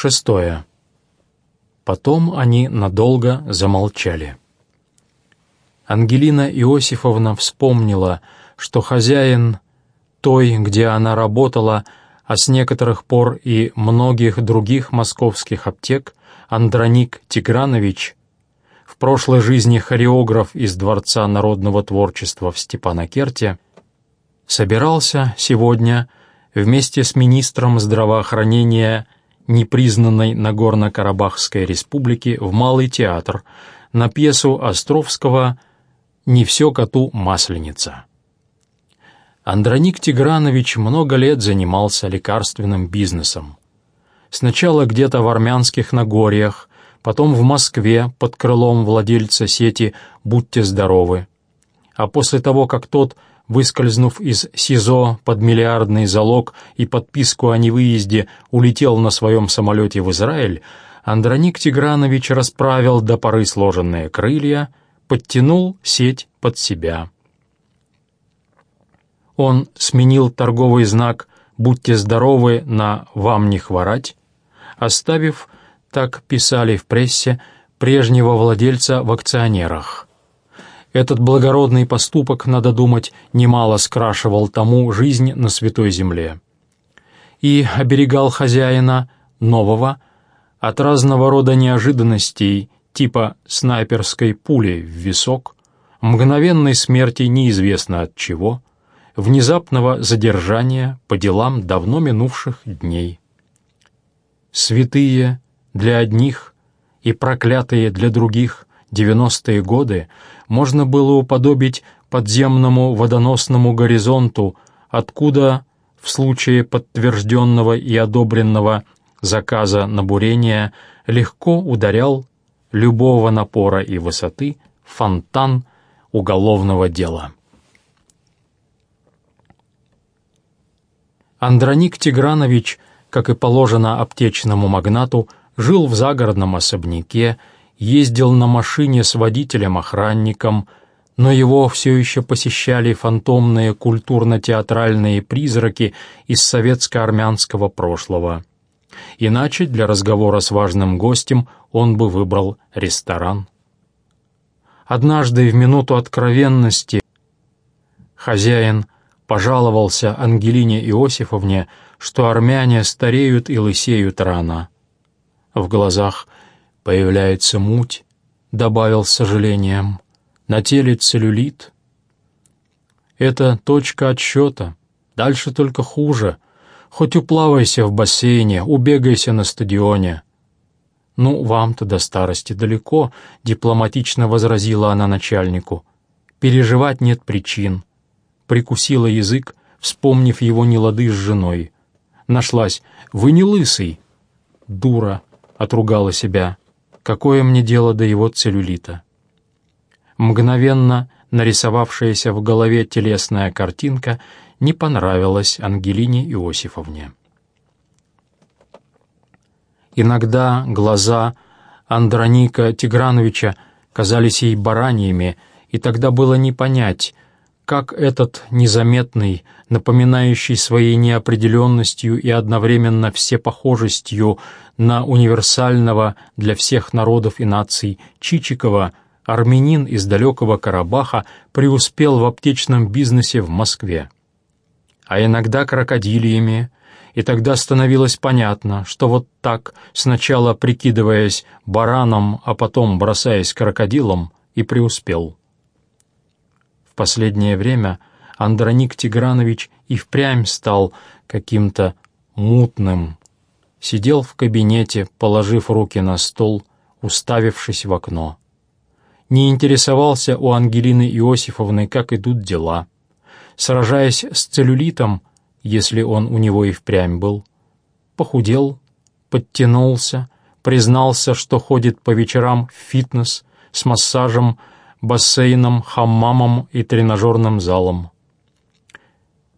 Шестое. Потом они надолго замолчали. Ангелина Иосифовна вспомнила, что хозяин той, где она работала, а с некоторых пор и многих других московских аптек, Андроник Тигранович, в прошлой жизни хореограф из Дворца народного творчества в Степанакерте, собирался сегодня вместе с министром здравоохранения непризнанной Нагорно-Карабахской республики в Малый театр на пьесу Островского «Не все коту масленица». Андроник Тигранович много лет занимался лекарственным бизнесом. Сначала где-то в армянских Нагорьях, потом в Москве под крылом владельца сети «Будьте здоровы». А после того, как тот выскользнув из СИЗО под миллиардный залог и подписку о невыезде, улетел на своем самолете в Израиль, Андроник Тигранович расправил до поры сложенные крылья, подтянул сеть под себя. Он сменил торговый знак «Будьте здоровы» на «Вам не хворать», оставив, так писали в прессе, прежнего владельца в акционерах. Этот благородный поступок, надо думать, немало скрашивал тому жизнь на Святой Земле. И оберегал хозяина, нового, от разного рода неожиданностей, типа снайперской пули в висок, мгновенной смерти неизвестно от чего, внезапного задержания по делам давно минувших дней. Святые для одних и проклятые для других девяностые годы можно было уподобить подземному водоносному горизонту, откуда, в случае подтвержденного и одобренного заказа на бурение, легко ударял любого напора и высоты фонтан уголовного дела. Андроник Тигранович, как и положено аптечному магнату, жил в загородном особняке, ездил на машине с водителем-охранником, но его все еще посещали фантомные культурно-театральные призраки из советско-армянского прошлого. Иначе для разговора с важным гостем он бы выбрал ресторан. Однажды в минуту откровенности хозяин пожаловался Ангелине Иосифовне, что армяне стареют и лысеют рано. В глазах Появляется муть, добавил с сожалением. На теле целлюлит. Это точка отсчета. Дальше только хуже. Хоть уплавайся в бассейне, убегайся на стадионе. «Ну, вам-то до старости далеко», — дипломатично возразила она начальнику. «Переживать нет причин». Прикусила язык, вспомнив его нелады с женой. Нашлась. «Вы не лысый». «Дура», — отругала себя. Какое мне дело до его целлюлита? Мгновенно нарисовавшаяся в голове телесная картинка не понравилась Ангелине Иосифовне. Иногда глаза Андроника Тиграновича казались ей бараньями, и тогда было не понять, как этот незаметный, напоминающий своей неопределенностью и одновременно всепохожестью на универсального для всех народов и наций Чичикова, армянин из далекого Карабаха, преуспел в аптечном бизнесе в Москве. А иногда крокодилиями, и тогда становилось понятно, что вот так, сначала прикидываясь бараном, а потом бросаясь крокодилом, и преуспел. Последнее время Андроник Тигранович и впрямь стал каким-то мутным, сидел в кабинете, положив руки на стол, уставившись в окно. Не интересовался у Ангелины Иосифовны, как идут дела. Сражаясь с целлюлитом, если он у него и впрямь был, похудел, подтянулся, признался, что ходит по вечерам в фитнес с массажем, бассейном, хаммамом и тренажерным залом.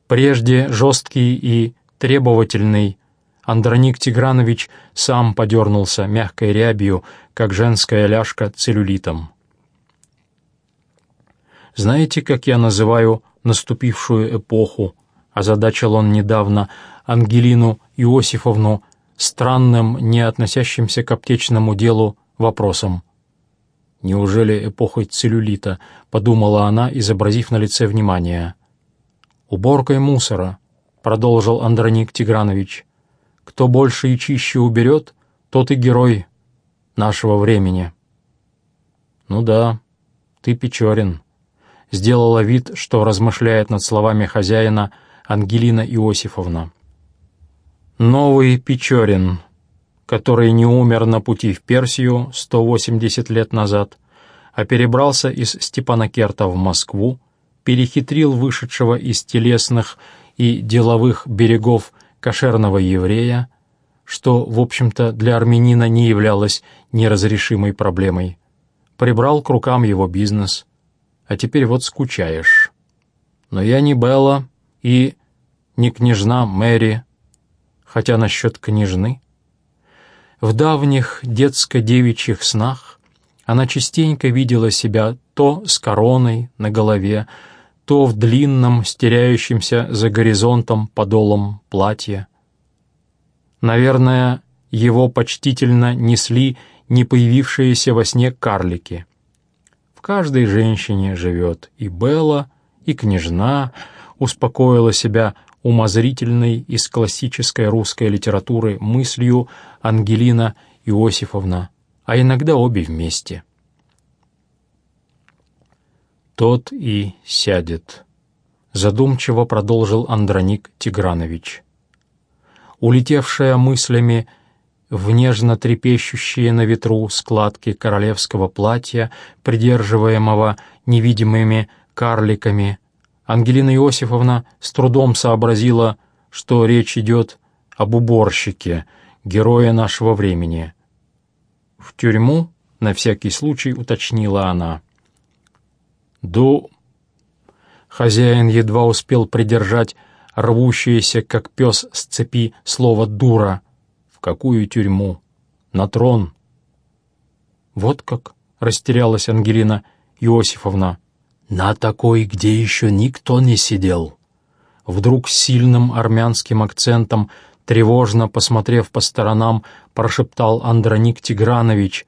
Прежде жесткий и требовательный Андроник Тигранович сам подернулся мягкой рябью, как женская ляжка целлюлитом. «Знаете, как я называю наступившую эпоху?» — озадачил он недавно Ангелину Иосифовну странным, не относящимся к аптечному делу, вопросом. «Неужели эпохой целлюлита?» — подумала она, изобразив на лице внимание. «Уборкой мусора», — продолжил Андроник Тигранович. «Кто больше и чище уберет, тот и герой нашего времени». «Ну да, ты Печорин», — сделала вид, что размышляет над словами хозяина Ангелина Иосифовна. «Новый Печорин», который не умер на пути в Персию 180 лет назад, а перебрался из Степанакерта в Москву, перехитрил вышедшего из телесных и деловых берегов кошерного еврея, что, в общем-то, для армянина не являлось неразрешимой проблемой, прибрал к рукам его бизнес, а теперь вот скучаешь. Но я не Белла и не княжна Мэри, хотя насчет княжны — в давних детско-девичьих снах она частенько видела себя то с короной на голове, то в длинном, стеряющемся за горизонтом подолом платья. Наверное, его почтительно несли не появившиеся во сне карлики. В каждой женщине живет и Белла, и княжна, успокоила себя умозрительной из классической русской литературы мыслью Ангелина Иосифовна, а иногда обе вместе. «Тот и сядет», — задумчиво продолжил Андроник Тигранович. Улетевшая мыслями в нежно трепещущие на ветру складки королевского платья, придерживаемого невидимыми карликами, Ангелина Иосифовна с трудом сообразила, что речь идет об уборщике, герое нашего времени. В тюрьму, на всякий случай, уточнила она. «Ду...» Хозяин едва успел придержать рвущееся, как пес с цепи, слово «дура». «В какую тюрьму?» «На трон». «Вот как?» — растерялась Ангелина Иосифовна. На такой, где еще никто не сидел. Вдруг сильным армянским акцентом, тревожно посмотрев по сторонам, прошептал Андроник Тигранович,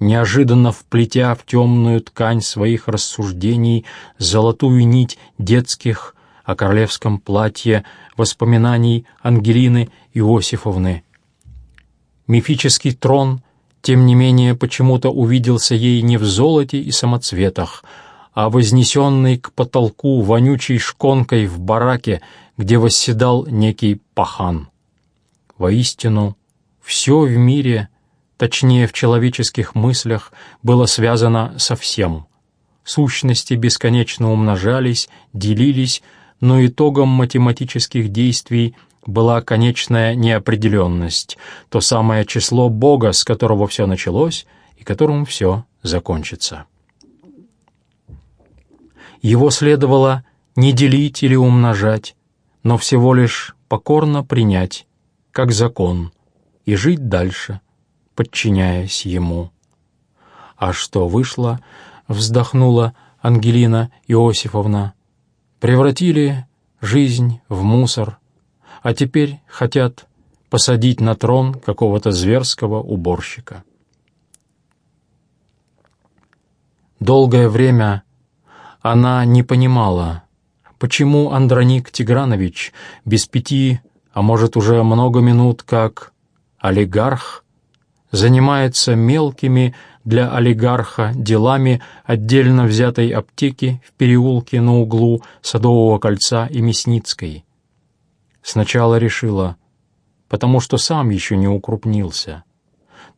неожиданно вплетя в темную ткань своих рассуждений золотую нить детских о королевском платье воспоминаний Ангелины Иосифовны. Мифический трон, тем не менее, почему-то увиделся ей не в золоте и самоцветах, а вознесенный к потолку вонючей шконкой в бараке, где восседал некий пахан. Воистину, все в мире, точнее в человеческих мыслях, было связано со всем. Сущности бесконечно умножались, делились, но итогом математических действий была конечная неопределенность, то самое число Бога, с которого все началось и которым все закончится. Его следовало не делить или умножать, но всего лишь покорно принять, как закон, и жить дальше, подчиняясь ему. А что вышло, вздохнула Ангелина Иосифовна, превратили жизнь в мусор, а теперь хотят посадить на трон какого-то зверского уборщика. Долгое время она не понимала, почему Андроник Тигранович без пяти, а может уже много минут как олигарх, занимается мелкими для олигарха делами отдельно взятой аптеки в переулке на углу Садового кольца и Мясницкой. Сначала решила, потому что сам еще не укрупнился.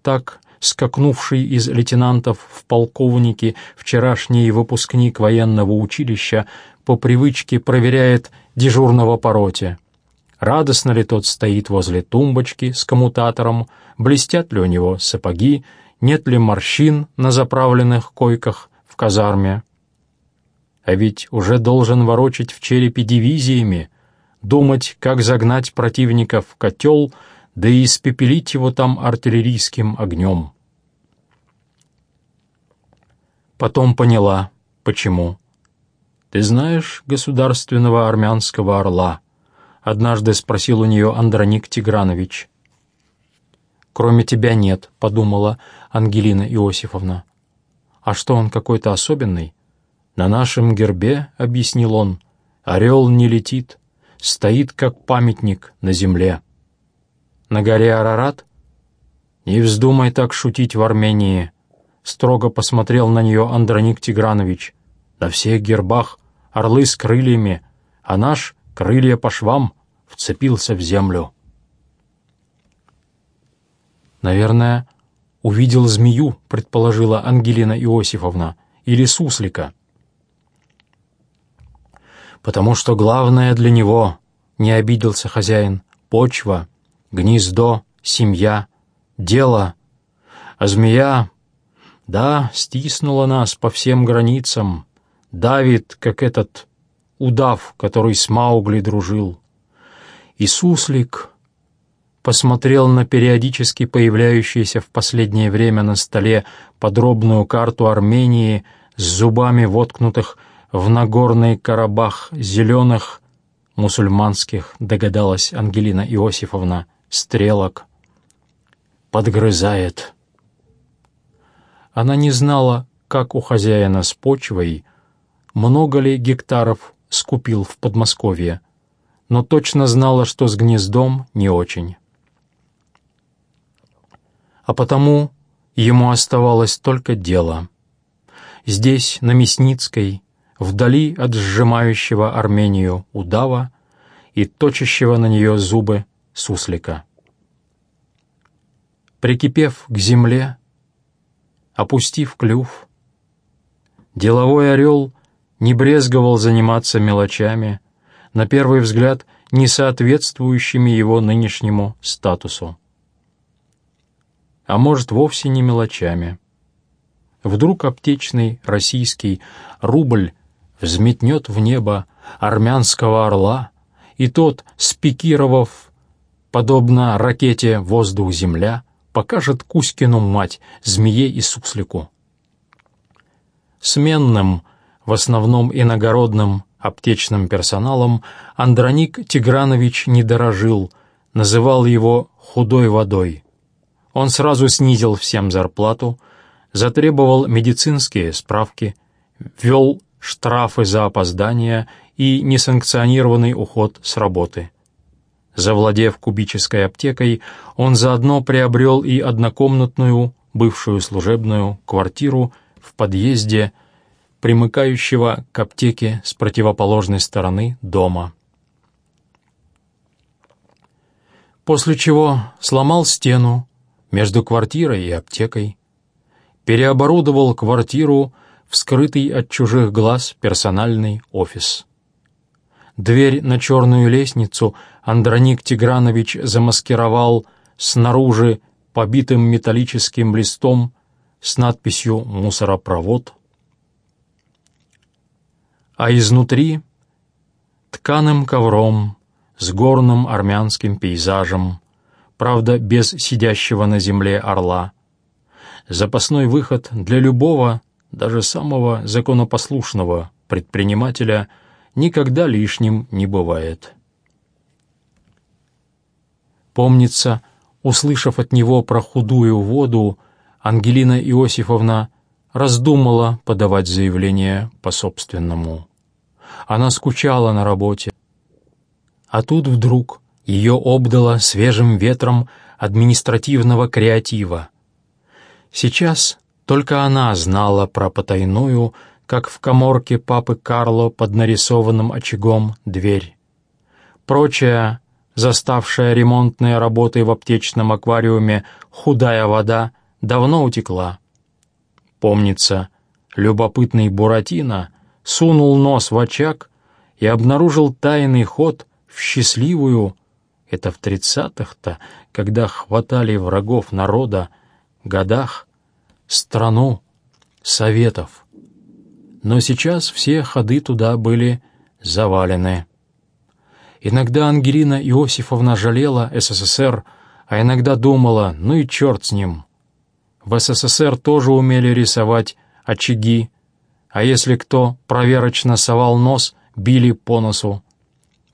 Так скакнувший из лейтенантов в полковники вчерашний выпускник военного училища, по привычке проверяет дежурного по роте. Радостно ли тот стоит возле тумбочки с коммутатором, блестят ли у него сапоги, нет ли морщин на заправленных койках в казарме. А ведь уже должен ворочать в черепе дивизиями, думать, как загнать противника в котел, да и испепелить его там артиллерийским огнем. Потом поняла, почему. «Ты знаешь государственного армянского орла?» — однажды спросил у нее Андроник Тигранович. кроме тебя нет», — подумала Ангелина Иосифовна. «А что, он какой-то особенный?» «На нашем гербе», — объяснил он, — «орел не летит, стоит как памятник на земле». «На горе Арарат?» «Не вздумай так шутить в Армении», — строго посмотрел на нее Андроник Тигранович. «На всех гербах орлы с крыльями, а наш, крылья по швам, вцепился в землю». «Наверное, увидел змею», — предположила Ангелина Иосифовна, — «или суслика». «Потому что главное для него, — не обиделся хозяин, — почва, гнездо, семья, дело. А змея, да, стиснула нас по всем границам, давит, как этот удав, который с Маугли дружил. И суслик посмотрел на периодически появляющуюся в последнее время на столе подробную карту Армении с зубами воткнутых в Нагорный Карабах зеленых мусульманских, догадалась Ангелина Иосифовна, стрелок. Подгрызает. Она не знала, как у хозяина с почвой, много ли гектаров скупил в Подмосковье, но точно знала, что с гнездом не очень а потому ему оставалось только дело. Здесь, на Мясницкой, вдали от сжимающего Армению удава и точащего на нее зубы суслика. Прикипев к земле, опустив клюв, деловой орел не брезговал заниматься мелочами, на первый взгляд не соответствующими его нынешнему статусу а может, вовсе не мелочами. Вдруг аптечный российский рубль взметнет в небо армянского орла, и тот, спикировав, подобно ракете «Воздух-Земля», покажет Кузькину мать, змее и суслику. Сменным, в основном иногородным аптечным персоналом, Андроник Тигранович не дорожил, называл его «худой водой». Он сразу снизил всем зарплату, затребовал медицинские справки, ввел штрафы за опоздание и несанкционированный уход с работы. Завладев кубической аптекой, он заодно приобрел и однокомнатную, бывшую служебную, квартиру в подъезде, примыкающего к аптеке с противоположной стороны дома. После чего сломал стену, между квартирой и аптекой, переоборудовал квартиру в скрытый от чужих глаз персональный офис. Дверь на черную лестницу Андроник Тигранович замаскировал снаружи побитым металлическим листом с надписью «Мусоропровод», а изнутри — тканым ковром с горным армянским пейзажем, правда, без сидящего на земле орла. Запасной выход для любого, даже самого законопослушного предпринимателя никогда лишним не бывает. Помнится, услышав от него про худую воду, Ангелина Иосифовна раздумала подавать заявление по собственному. Она скучала на работе. А тут вдруг ее обдало свежим ветром административного креатива. Сейчас только она знала про потайную, как в коморке папы Карло под нарисованным очагом, дверь. Прочая, заставшая ремонтные работы в аптечном аквариуме худая вода, давно утекла. Помнится, любопытный Буратино сунул нос в очаг и обнаружил тайный ход в счастливую, это в тридцатых-то, когда хватали врагов народа, годах, страну, советов. Но сейчас все ходы туда были завалены. Иногда Ангелина Иосифовна жалела СССР, а иногда думала, ну и черт с ним. В СССР тоже умели рисовать очаги, а если кто проверочно совал нос, били по носу.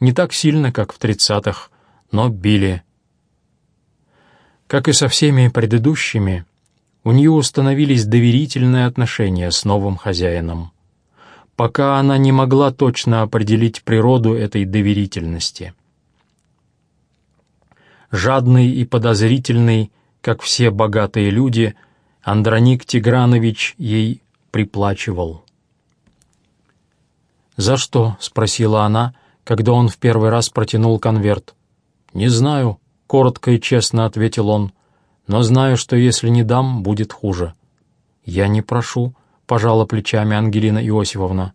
Не так сильно, как в тридцатых, но били. Как и со всеми предыдущими, у нее установились доверительные отношения с новым хозяином, пока она не могла точно определить природу этой доверительности. Жадный и подозрительный, как все богатые люди, Андроник Тигранович ей приплачивал. «За что?» — спросила она, когда он в первый раз протянул конверт. «Не знаю», — коротко и честно ответил он, «но знаю, что если не дам, будет хуже». «Я не прошу», — пожала плечами Ангелина Иосифовна.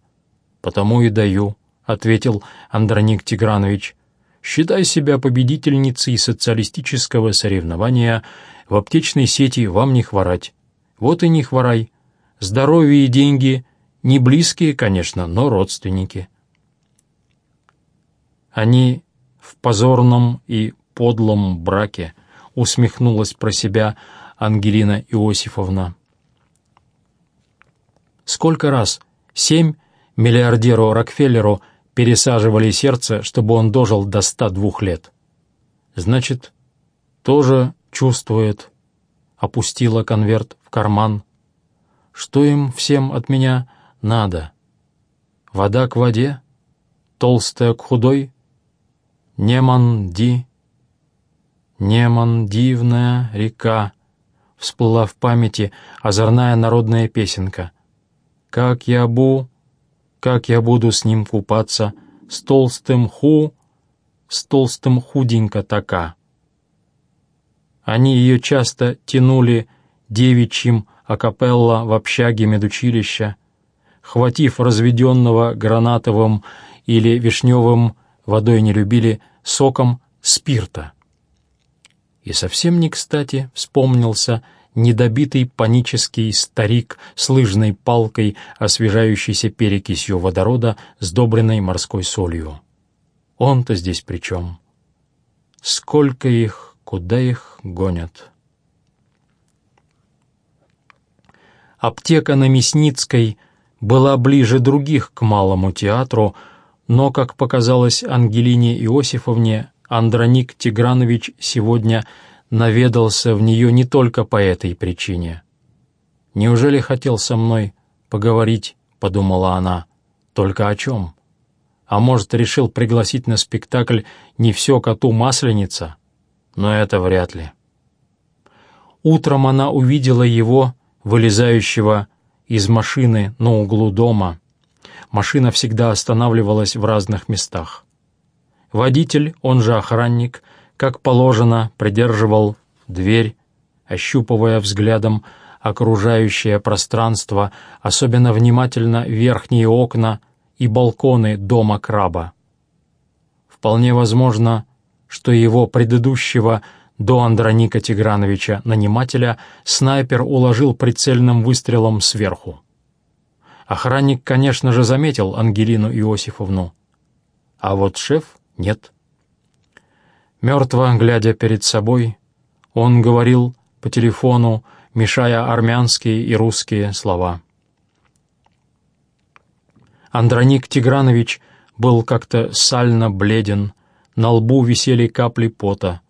«Потому и даю», — ответил Андроник Тигранович. «Считай себя победительницей социалистического соревнования. В аптечной сети вам не хворать. Вот и не хворай. Здоровье и деньги — не близкие, конечно, но родственники». Они в позорном и подлом браке, усмехнулась про себя Ангелина Иосифовна. Сколько раз? Семь миллиардеру Рокфеллеру пересаживали сердце, чтобы он дожил до ста двух лет. Значит, тоже чувствует. Опустила конверт в карман. Что им всем от меня надо? Вода к воде? Толстая к худой? Неман-Ди, Неман-дивная река, всплыла в памяти озорная народная песенка. Как я бу, как я буду с ним купаться, с толстым ху, с толстым худенько така. Они ее часто тянули девичьим акапелла в общаге медучилища, хватив разведенного гранатовым или вишневым водой не любили, соком спирта. И совсем не кстати вспомнился недобитый панический старик с лыжной палкой, освежающейся перекисью водорода, сдобренной морской солью. Он-то здесь при чем? Сколько их, куда их гонят? Аптека на Мясницкой была ближе других к малому театру, но, как показалось Ангелине Иосифовне, Андроник Тигранович сегодня наведался в нее не только по этой причине. «Неужели хотел со мной поговорить?» — подумала она. «Только о чем? А может, решил пригласить на спектакль «Не все коту масленица»? Но это вряд ли». Утром она увидела его, вылезающего из машины на углу дома — машина всегда останавливалась в разных местах. Водитель, он же охранник, как положено, придерживал дверь, ощупывая взглядом окружающее пространство, особенно внимательно верхние окна и балконы дома краба. Вполне возможно, что его предыдущего до Андроника Тиграновича нанимателя снайпер уложил прицельным выстрелом сверху. Охранник, конечно же, заметил Ангелину Иосифовну, а вот шеф нет. Мертво, глядя перед собой, он говорил по телефону, мешая армянские и русские слова. Андроник Тигранович был как-то сально бледен, на лбу висели капли пота.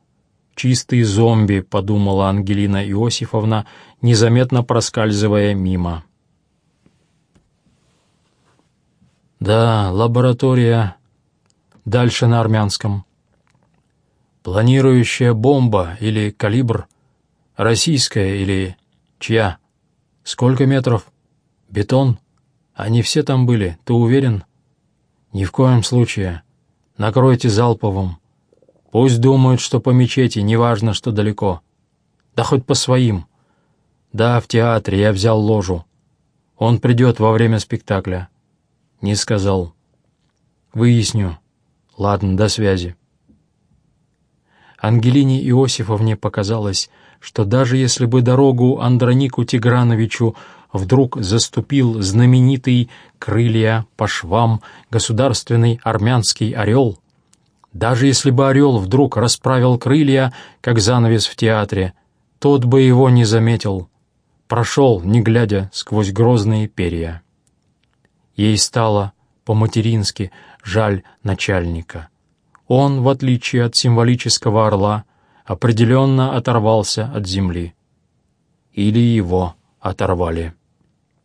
«Чистый зомби», — подумала Ангелина Иосифовна, незаметно проскальзывая мимо. Да, лаборатория. Дальше на армянском. Планирующая бомба или калибр. Российская или чья? Сколько метров? Бетон? Они все там были, ты уверен? Ни в коем случае. Накройте залповым. Пусть думают, что по мечети, неважно, что далеко. Да хоть по своим. Да, в театре я взял ложу. Он придет во время спектакля. «Не сказал». «Выясню. Ладно, до связи». Ангелине Иосифовне показалось, что даже если бы дорогу Андронику Тиграновичу вдруг заступил знаменитый крылья по швам государственный армянский орел, даже если бы орел вдруг расправил крылья, как занавес в театре, тот бы его не заметил, прошел, не глядя, сквозь грозные перья. Ей стало по-матерински жаль начальника. Он, в отличие от символического орла, определенно оторвался от земли. Или его оторвали.